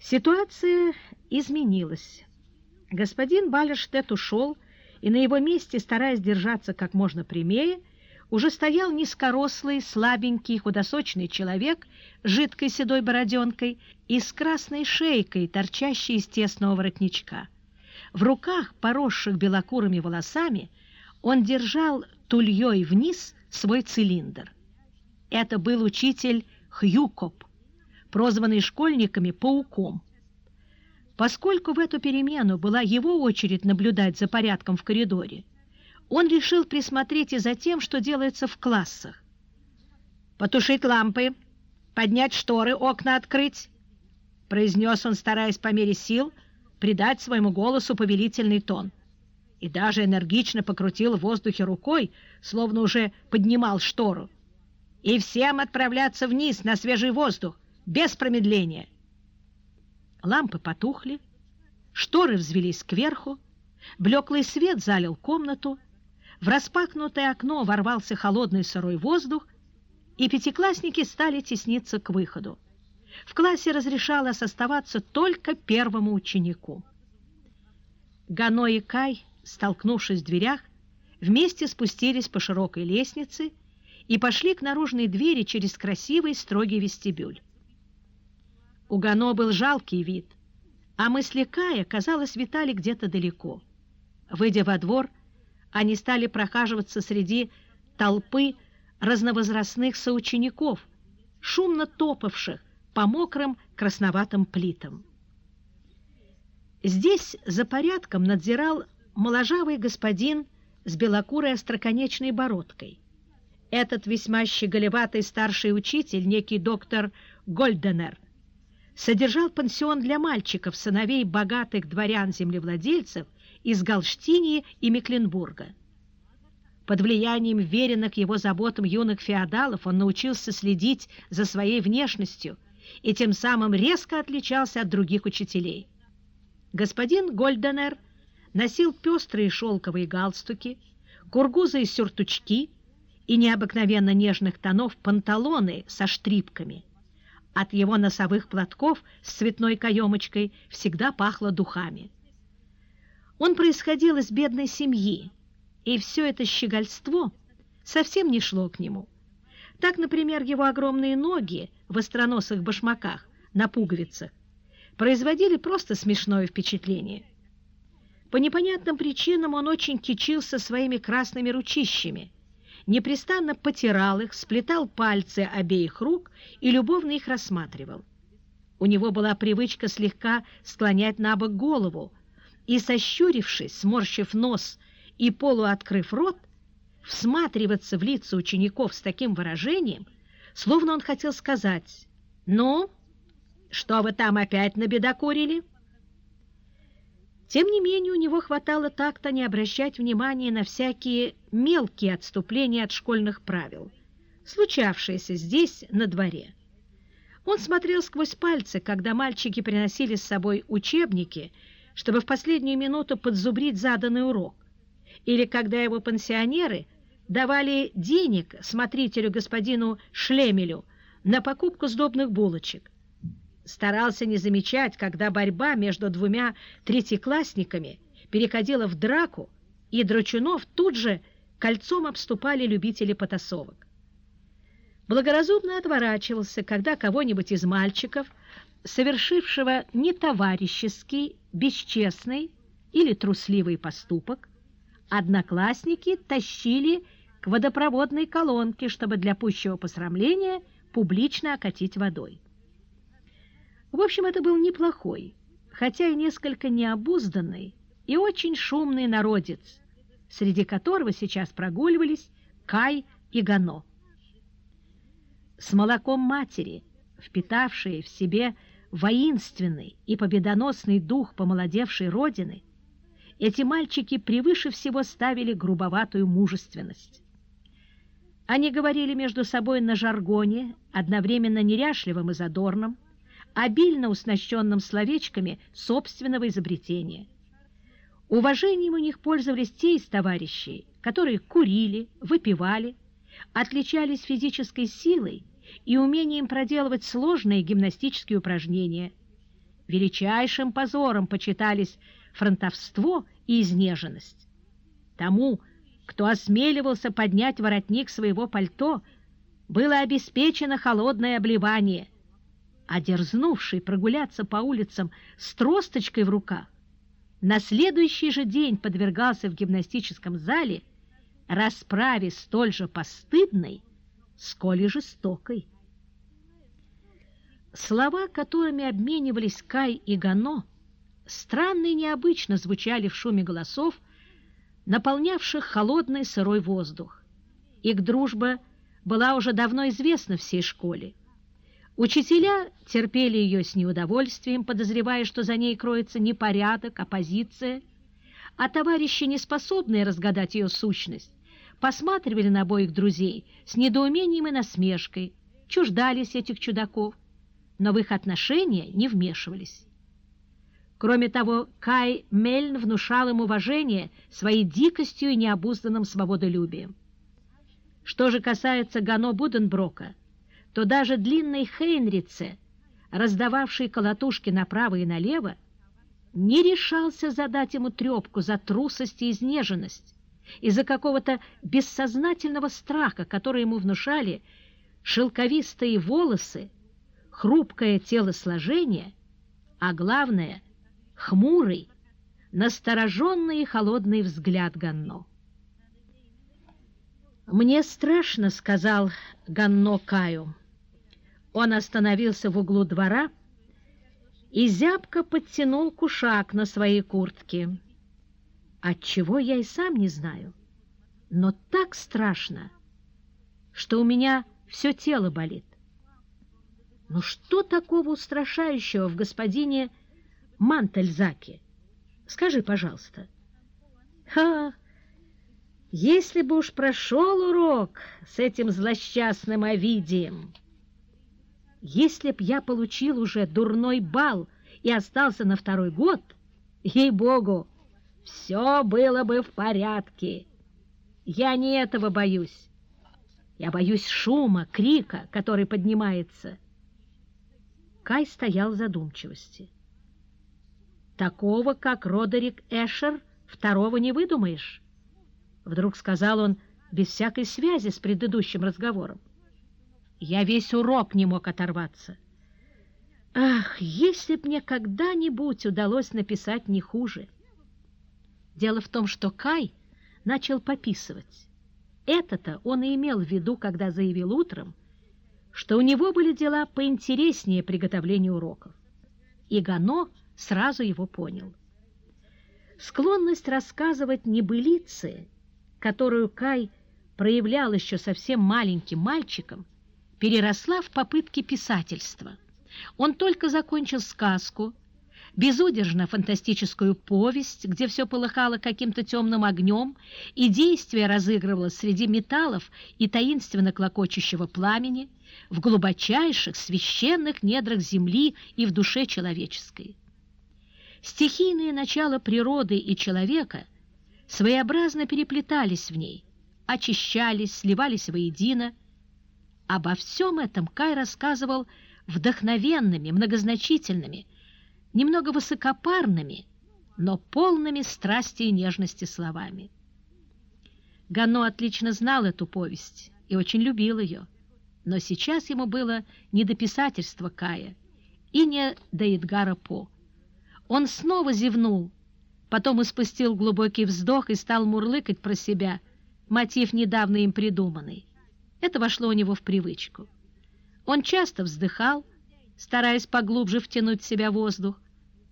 Ситуация изменилась. Господин Балерштедт ушел, и на его месте, стараясь держаться как можно прямее, уже стоял низкорослый, слабенький, худосочный человек с жидкой седой бороденкой и с красной шейкой, торчащей из тесного воротничка. В руках, поросших белокурыми волосами, он держал тульей вниз свой цилиндр. Это был учитель Хьюкоп, прозванный школьниками «пауком». Поскольку в эту перемену была его очередь наблюдать за порядком в коридоре, он решил присмотреть и за тем, что делается в классах. «Потушить лампы, поднять шторы, окна открыть», произнес он, стараясь по мере сил придать своему голосу повелительный тон. И даже энергично покрутил в воздухе рукой, словно уже поднимал штору. «И всем отправляться вниз на свежий воздух, без промедления». Лампы потухли, шторы взвелись кверху, блеклый свет залил комнату, в распахнутое окно ворвался холодный сырой воздух, и пятиклассники стали тесниться к выходу. В классе разрешалось оставаться только первому ученику. Гано и Кай, столкнувшись в дверях, вместе спустились по широкой лестнице и пошли к наружной двери через красивый строгий вестибюль. У Гано был жалкий вид, а мысли Кая, казалось, витали где-то далеко. Выйдя во двор, они стали прохаживаться среди толпы разновозрастных соучеников, шумно топавших по мокрым красноватым плитам. Здесь за порядком надзирал моложавый господин с белокурой остроконечной бородкой. Этот весьма щеголеватый старший учитель, некий доктор Гольденер, содержал пансион для мальчиков, сыновей богатых дворян-землевладельцев из Галштинии и Мекленбурга. Под влиянием веренных его заботам юных феодалов он научился следить за своей внешностью и тем самым резко отличался от других учителей. Господин Гольденер носил пестрые шелковые галстуки, кургузы и сюртучки и необыкновенно нежных тонов панталоны со штрипками. От его носовых платков с цветной каемочкой всегда пахло духами. Он происходил из бедной семьи, и все это щегольство совсем не шло к нему. Так, например, его огромные ноги в остроносых башмаках на пуговицах производили просто смешное впечатление. По непонятным причинам он очень кичился своими красными ручищами, непрестанно потирал их, сплетал пальцы обеих рук и любовно их рассматривал. У него была привычка слегка склонять на бок голову, и, сощурившись, сморщив нос и полуоткрыв рот, всматриваться в лица учеников с таким выражением, словно он хотел сказать «Ну, что вы там опять набедокурили?» Тем не менее, у него хватало так-то не обращать внимания на всякие мелкие отступления от школьных правил, случавшиеся здесь, на дворе. Он смотрел сквозь пальцы, когда мальчики приносили с собой учебники – чтобы в последнюю минуту подзубрить заданный урок, или когда его пансионеры давали денег смотрителю господину Шлемелю на покупку сдобных булочек. Старался не замечать, когда борьба между двумя третьеклассниками переходила в драку, и Драчунов тут же кольцом обступали любители потасовок. Благоразумно отворачивался, когда кого-нибудь из мальчиков совершившего нетоварищеский, бесчестный или трусливый поступок, одноклассники тащили к водопроводной колонке, чтобы для пущего посрамления публично окатить водой. В общем, это был неплохой, хотя и несколько необузданный и очень шумный народец, среди которого сейчас прогуливались Кай и Гано. С молоком матери, впитавшие в себе воинственный и победоносный дух помолодевшей Родины, эти мальчики превыше всего ставили грубоватую мужественность. Они говорили между собой на жаргоне, одновременно неряшливым и задорным, обильно уснащенным словечками собственного изобретения. Уважением у них пользовались те из товарищей, которые курили, выпивали, отличались физической силой и умением проделывать сложные гимнастические упражнения. величайшим позором почитались фронтовство и изнеженность. Тому, кто осмеливался поднять воротник своего пальто, было обеспечено холодное обливание, а дерзнувший прогуляться по улицам с тросточкой в руках на следующий же день подвергался в гимнастическом зале расправе столь же постыдной, сколь и жестокой. Слова, которыми обменивались Кай и Гано, странно и необычно звучали в шуме голосов, наполнявших холодный сырой воздух. Их дружба была уже давно известна всей школе. Учителя терпели ее с неудовольствием, подозревая, что за ней кроется не порядок, а позиция, а товарищи, не способные разгадать ее сущность, посматривали на обоих друзей с недоумением и насмешкой, чуждались этих чудаков, но в их отношения не вмешивались. Кроме того, Кай Мельн внушал им уважение своей дикостью и необузданным свободолюбием. Что же касается Гано Буденброка, то даже длинной Хейнрице, раздававшей колотушки направо и налево, не решался задать ему трепку за трусость и изнеженность, из-за какого-то бессознательного страха, который ему внушали шелковистые волосы, хрупкое телосложение, а главное — хмурый, настороженный и холодный взгляд Ганно. «Мне страшно», — сказал Ганно Каю. Он остановился в углу двора и зябко подтянул кушак на своей куртке. Отчего я и сам не знаю, но так страшно, что у меня все тело болит. Ну что такого устрашающего в господине Мантельзаке? Скажи, пожалуйста. Ха! Если бы уж прошел урок с этим злосчастным Овидием! Если б я получил уже дурной бал и остался на второй год, ей-богу, все было бы в порядке. Я не этого боюсь. Я боюсь шума, крика, который поднимается. Кай стоял в задумчивости. Такого, как Родерик Эшер, второго не выдумаешь. Вдруг сказал он без всякой связи с предыдущим разговором. Я весь урок не мог оторваться. Ах, если б мне когда-нибудь удалось написать не хуже! Дело в том, что Кай начал пописывать. Это-то он и имел в виду, когда заявил утром, что у него были дела поинтереснее приготовления уроков. И Гано сразу его понял. Склонность рассказывать небылицы, которую Кай проявлял еще совсем маленьким мальчиком, переросла в попытки писательства. Он только закончил сказку – безудержно фантастическую повесть, где все полыхало каким-то темным огнем, и действие разыгрывалось среди металлов и таинственно клокочущего пламени, в глубочайших священных недрах земли и в душе человеческой. Стихийные начала природы и человека своеобразно переплетались в ней, очищались, сливались воедино. Обо всем этом Кай рассказывал вдохновенными, многозначительными, немного высокопарными, но полными страсти и нежности словами. Гано отлично знал эту повесть и очень любил ее, но сейчас ему было не до писательства Кая и не до Эдгара По. Он снова зевнул, потом испустил глубокий вздох и стал мурлыкать про себя, мотив недавно им придуманный. Это вошло у него в привычку. Он часто вздыхал, стараясь поглубже втянуть в себя воздух,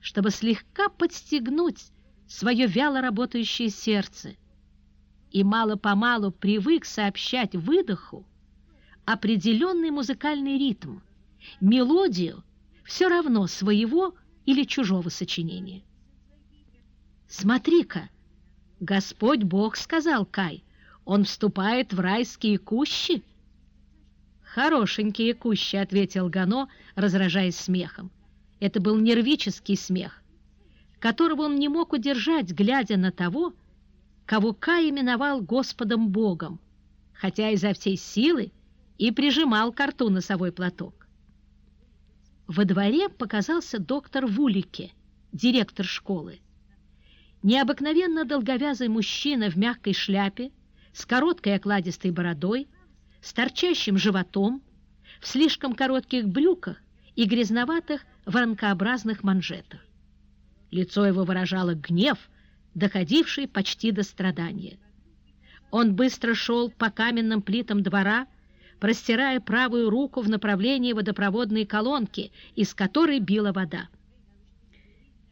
чтобы слегка подстегнуть свое вяло работающее сердце, и мало-помалу привык сообщать выдоху определенный музыкальный ритм, мелодию все равно своего или чужого сочинения. «Смотри-ка, Господь Бог сказал Кай, он вступает в райские кущи». «Хорошенькие кущи», — ответил Гано, разражаясь смехом. Это был нервический смех, которого он не мог удержать, глядя на того, кого Кай именовал Господом Богом, хотя изо всей силы и прижимал к рту носовой платок. во дворе показался доктор Вулике, директор школы. Необыкновенно долговязый мужчина в мягкой шляпе, с короткой окладистой бородой, с торчащим животом, в слишком коротких брюках и грязноватых воронкообразных манжетах. Лицо его выражало гнев, доходивший почти до страдания. Он быстро шел по каменным плитам двора, простирая правую руку в направлении водопроводной колонки, из которой била вода.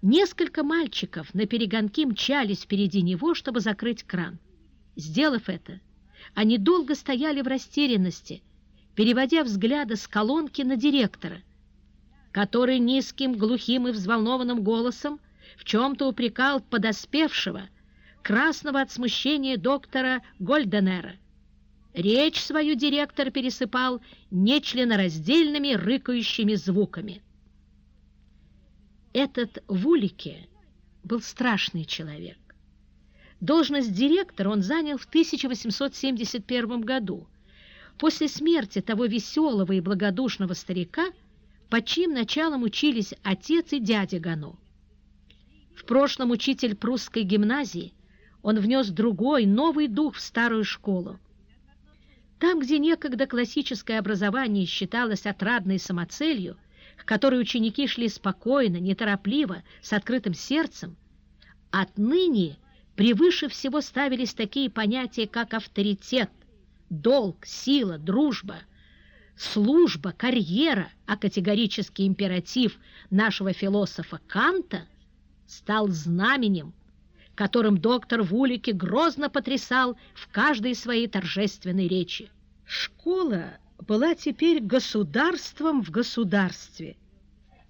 Несколько мальчиков на перегонки мчались впереди него, чтобы закрыть кран. Сделав это, они долго стояли в растерянности, переводя взгляды с колонки на директора, который низким, глухим и взволнованным голосом в чем-то упрекал подоспевшего, красного от смущения доктора Гольденера. Речь свою директор пересыпал нечленораздельными рыкающими звуками. Этот Вулике был страшный человек. Должность директора он занял в 1871 году, после смерти того веселого и благодушного старика, под чьим началом учились отец и дядя Гано. В прошлом учитель прусской гимназии, он внес другой, новый дух в старую школу. Там, где некогда классическое образование считалось отрадной самоцелью, к которой ученики шли спокойно, неторопливо, с открытым сердцем, отныне превыше всего ставились такие понятия, как авторитет, долг, сила, дружба, служба, карьера, а категорический императив нашего философа Канта стал знаменем, которым доктор Вулики грозно потрясал в каждой своей торжественной речи. Школа была теперь государством в государстве.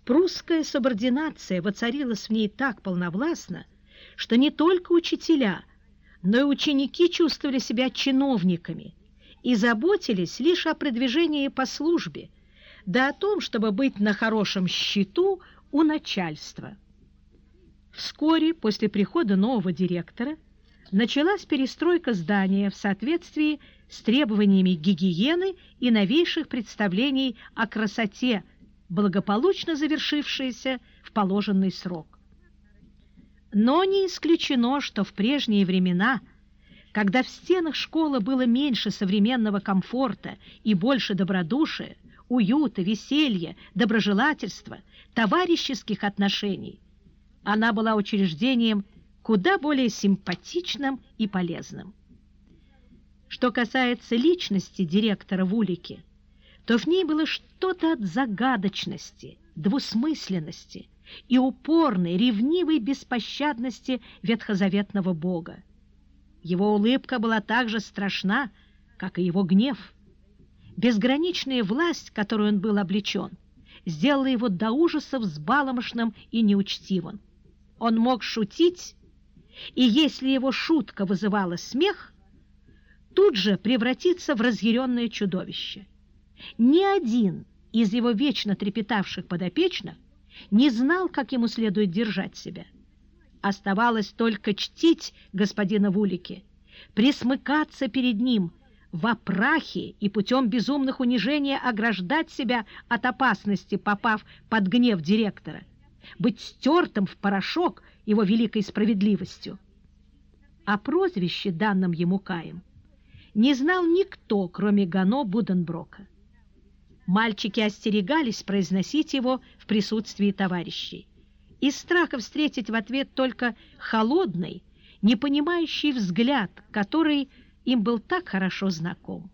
Прусская субординация воцарилась в ней так полновластно, что не только учителя, но и ученики чувствовали себя чиновниками и заботились лишь о продвижении по службе, да о том, чтобы быть на хорошем счету у начальства. Вскоре после прихода нового директора началась перестройка здания в соответствии с требованиями гигиены и новейших представлений о красоте, благополучно завершившиеся в положенный срок. Но не исключено, что в прежние времена, когда в стенах школы было меньше современного комфорта и больше добродушия, уюта, веселья, доброжелательства, товарищеских отношений, она была учреждением куда более симпатичным и полезным. Что касается личности директора Вулики, то в ней было что-то от загадочности, двусмысленности и упорной, ревнивой беспощадности ветхозаветного Бога. Его улыбка была так же страшна, как и его гнев. Безграничная власть, которой он был облечен, сделала его до ужаса взбаломошным и неучтивым. Он мог шутить, и если его шутка вызывала смех – тут же превратиться в разъяренное чудовище. Ни один из его вечно трепетавших подопечных не знал, как ему следует держать себя. Оставалось только чтить господина Вулики, присмыкаться перед ним в опрахе и путем безумных унижений ограждать себя от опасности, попав под гнев директора, быть стертым в порошок его великой справедливостью. О прозвище, данном ему Каем, не знал никто, кроме Гано Буденброка. Мальчики остерегались произносить его в присутствии товарищей. Из страха встретить в ответ только холодный, непонимающий взгляд, который им был так хорошо знаком.